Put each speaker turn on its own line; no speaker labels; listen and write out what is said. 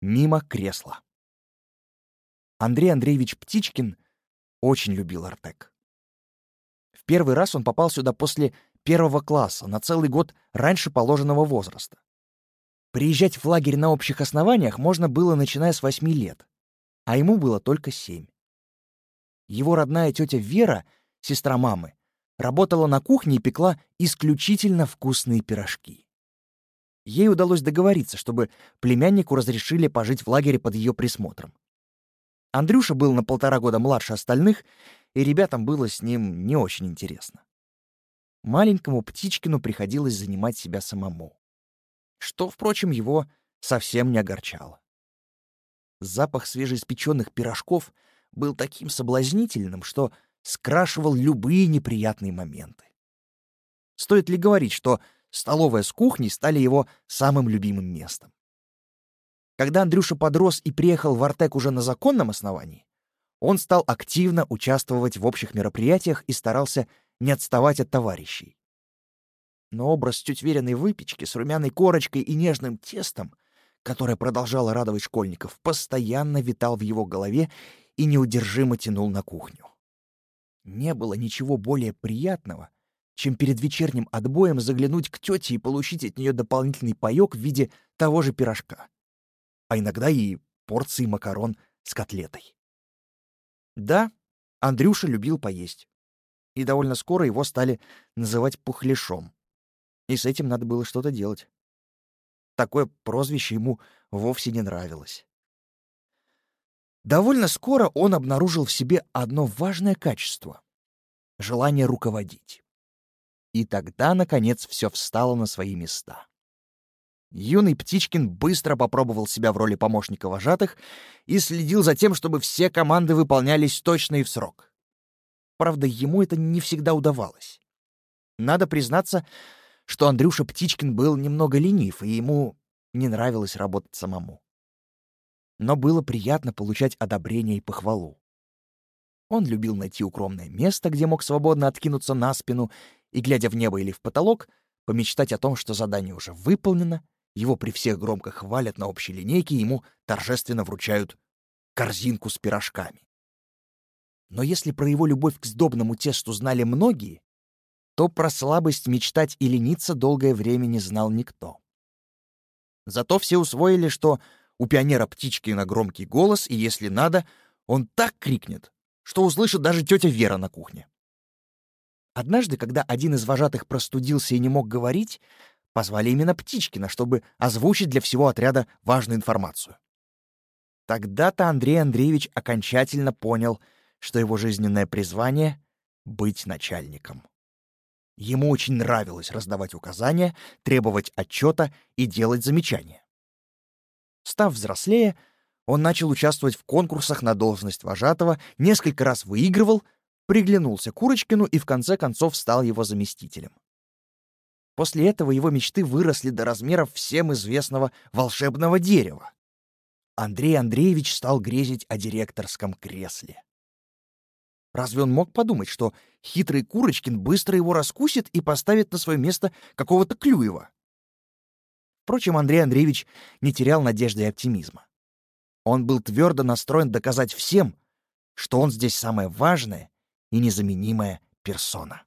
мимо кресла. Андрей Андреевич Птичкин очень любил Артек. В первый раз он попал сюда после первого класса, на целый год раньше положенного возраста. Приезжать в лагерь на общих основаниях можно было, начиная с восьми лет, а ему было только семь. Его родная тетя Вера, сестра мамы, работала на кухне и пекла исключительно вкусные пирожки. Ей удалось договориться, чтобы племяннику разрешили пожить в лагере под ее присмотром. Андрюша был на полтора года младше остальных, и ребятам было с ним не очень интересно. Маленькому Птичкину приходилось занимать себя самому. Что, впрочем, его совсем не огорчало. Запах свежеиспеченных пирожков был таким соблазнительным, что скрашивал любые неприятные моменты. Стоит ли говорить, что столовая с кухней стали его самым любимым местом? Когда Андрюша подрос и приехал в Артек уже на законном основании, он стал активно участвовать в общих мероприятиях и старался не отставать от товарищей. Но образ теть Вериной выпечки с румяной корочкой и нежным тестом, которое продолжало радовать школьников, постоянно витал в его голове и неудержимо тянул на кухню. Не было ничего более приятного, чем перед вечерним отбоем заглянуть к тете и получить от нее дополнительный паёк в виде того же пирожка. А иногда и порции макарон с котлетой. Да, Андрюша любил поесть. И довольно скоро его стали называть пухляшом. И с этим надо было что-то делать. Такое прозвище ему вовсе не нравилось. Довольно скоро он обнаружил в себе одно важное качество — желание руководить. И тогда, наконец, все встало на свои места. Юный Птичкин быстро попробовал себя в роли помощника вожатых и следил за тем, чтобы все команды выполнялись точно и в срок. Правда, ему это не всегда удавалось. Надо признаться, что Андрюша Птичкин был немного ленив, и ему не нравилось работать самому но было приятно получать одобрение и похвалу. Он любил найти укромное место, где мог свободно откинуться на спину и, глядя в небо или в потолок, помечтать о том, что задание уже выполнено, его при всех громко хвалят на общей линейке, ему торжественно вручают корзинку с пирожками. Но если про его любовь к сдобному тесту знали многие, то про слабость мечтать и лениться долгое время не знал никто. Зато все усвоили, что у пионера птички на громкий голос, и если надо, он так крикнет, что услышит даже тетя Вера на кухне. Однажды, когда один из вожатых простудился и не мог говорить, позвали именно Птичкина, чтобы озвучить для всего отряда важную информацию. Тогда-то Андрей Андреевич окончательно понял, что его жизненное призвание — быть начальником. Ему очень нравилось раздавать указания, требовать отчета и делать замечания. Став взрослее, он начал участвовать в конкурсах на должность вожатого, несколько раз выигрывал, приглянулся Курочкину и в конце концов стал его заместителем. После этого его мечты выросли до размеров всем известного волшебного дерева. Андрей Андреевич стал грезить о директорском кресле. Разве он мог подумать, что хитрый Курочкин быстро его раскусит и поставит на свое место какого-то Клюева? Впрочем, Андрей Андреевич не терял надежды и оптимизма. Он был твердо настроен доказать всем, что он здесь самая важная и незаменимая персона.